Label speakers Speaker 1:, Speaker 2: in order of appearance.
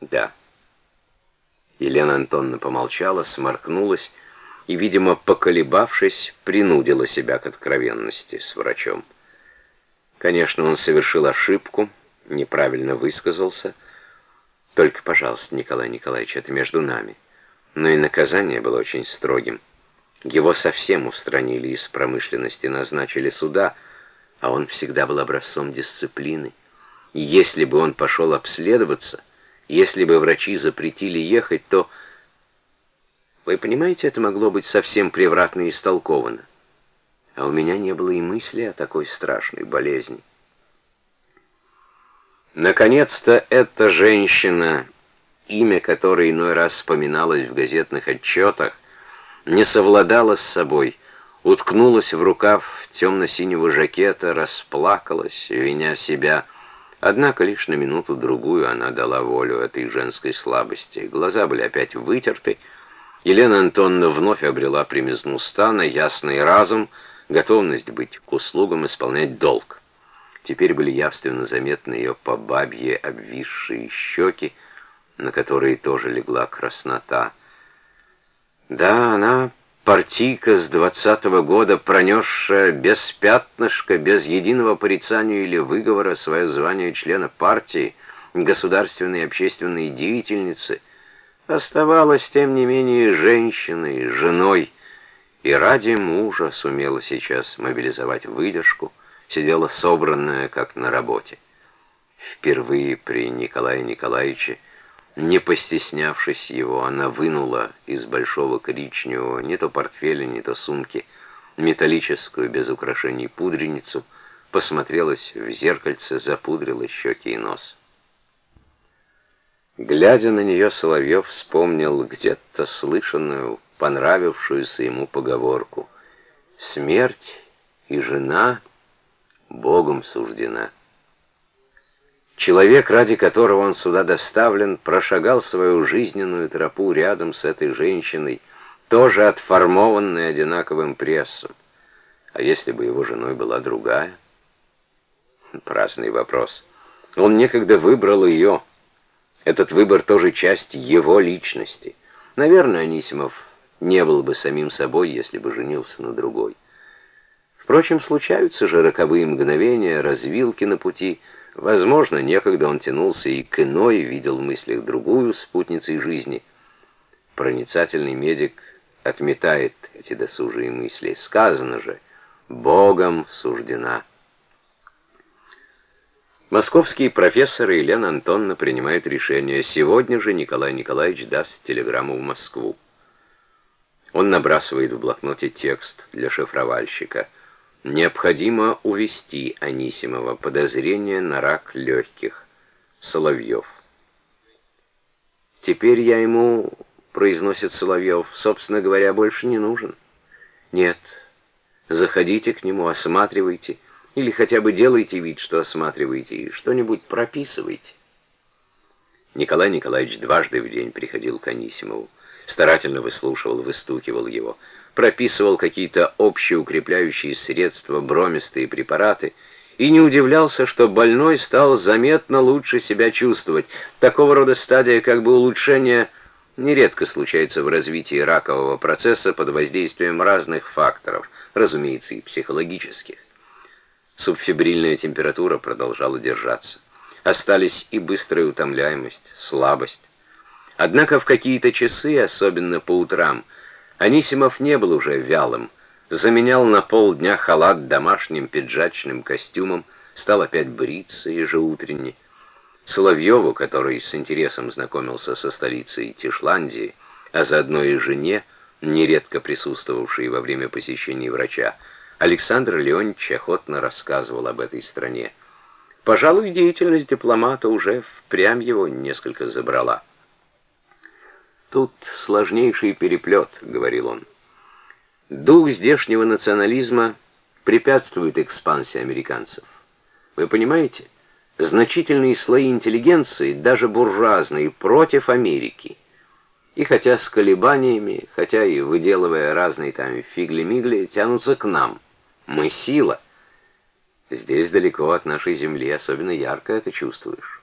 Speaker 1: Да. Елена Антоновна помолчала, сморкнулась и, видимо, поколебавшись, принудила себя к откровенности с врачом. Конечно, он совершил ошибку, неправильно высказался. Только, пожалуйста, Николай Николаевич, это между нами. Но и наказание было очень строгим. Его совсем устранили из промышленности, назначили суда, а он всегда был образцом дисциплины. И если бы он пошел обследоваться, если бы врачи запретили ехать, то... Вы понимаете, это могло быть совсем превратно истолковано. А у меня не было и мысли о такой страшной болезни. Наконец-то эта женщина, имя которой иной раз вспоминалось в газетных отчетах, не совладала с собой, уткнулась в рукав темно-синего жакета, расплакалась, виня себя. Однако лишь на минуту-другую она дала волю этой женской слабости. Глаза были опять вытерты. Елена Антоновна вновь обрела примизну стана, ясный разум, готовность быть к услугам, исполнять долг. Теперь были явственно заметны ее по бабье обвисшие щеки, на которые тоже легла краснота. Да, она партийка с двадцатого года, пронесшая без пятнышка, без единого порицания или выговора свое звание члена партии, государственной и общественной деятельницы, оставалась, тем не менее, женщиной, женой, и ради мужа сумела сейчас мобилизовать выдержку, сидела собранная, как на работе. Впервые при Николае Николаевиче, не постеснявшись его, она вынула из большого коричневого не то портфеля, не то сумки металлическую без украшений пудреницу, посмотрелась в зеркальце, запудрила щеки и нос. Глядя на нее, Соловьев вспомнил где-то слышанную, понравившуюся ему поговорку «Смерть и жена — Богом суждена. Человек, ради которого он сюда доставлен, прошагал свою жизненную тропу рядом с этой женщиной, тоже отформованной одинаковым прессом. А если бы его женой была другая? Праздный вопрос. Он некогда выбрал ее. Этот выбор тоже часть его личности. Наверное, Анисимов не был бы самим собой, если бы женился на другой. Впрочем, случаются же роковые мгновения, развилки на пути. Возможно, некогда он тянулся и к иной, видел в мыслях другую спутницей жизни. Проницательный медик отметает эти досужие мысли. Сказано же, Богом суждена. Московские профессоры Елена Антонна принимают решение. Сегодня же Николай Николаевич даст телеграмму в Москву. Он набрасывает в блокноте текст для шифровальщика. Необходимо увести Анисимова подозрение на рак легких. Соловьев. Теперь я ему, произносит Соловьев, собственно говоря, больше не нужен. Нет, заходите к нему, осматривайте, или хотя бы делайте вид, что осматриваете, и что-нибудь прописывайте. Николай Николаевич дважды в день приходил к Анисимову, старательно выслушивал, выстукивал его прописывал какие-то общеукрепляющие средства, бромистые препараты, и не удивлялся, что больной стал заметно лучше себя чувствовать. Такого рода стадия как бы улучшения нередко случается в развитии ракового процесса под воздействием разных факторов, разумеется, и психологических. Субфибрильная температура продолжала держаться. Остались и быстрая утомляемость, слабость. Однако в какие-то часы, особенно по утрам, Анисимов не был уже вялым, заменял на полдня халат домашним пиджачным костюмом, стал опять бриться ежеутренне. Соловьеву, который с интересом знакомился со столицей Тишландии, а заодно и жене, нередко присутствовавшей во время посещений врача, Александр Леонидович охотно рассказывал об этой стране. Пожалуй, деятельность дипломата уже впрямь его несколько забрала. «Тут сложнейший переплет», — говорил он. «Дух здешнего национализма препятствует экспансии американцев. Вы понимаете? Значительные слои интеллигенции, даже буржуазные, против Америки. И хотя с колебаниями, хотя и выделывая разные там фигли-мигли, тянутся к нам. Мы сила. Здесь далеко от нашей земли, особенно ярко это чувствуешь.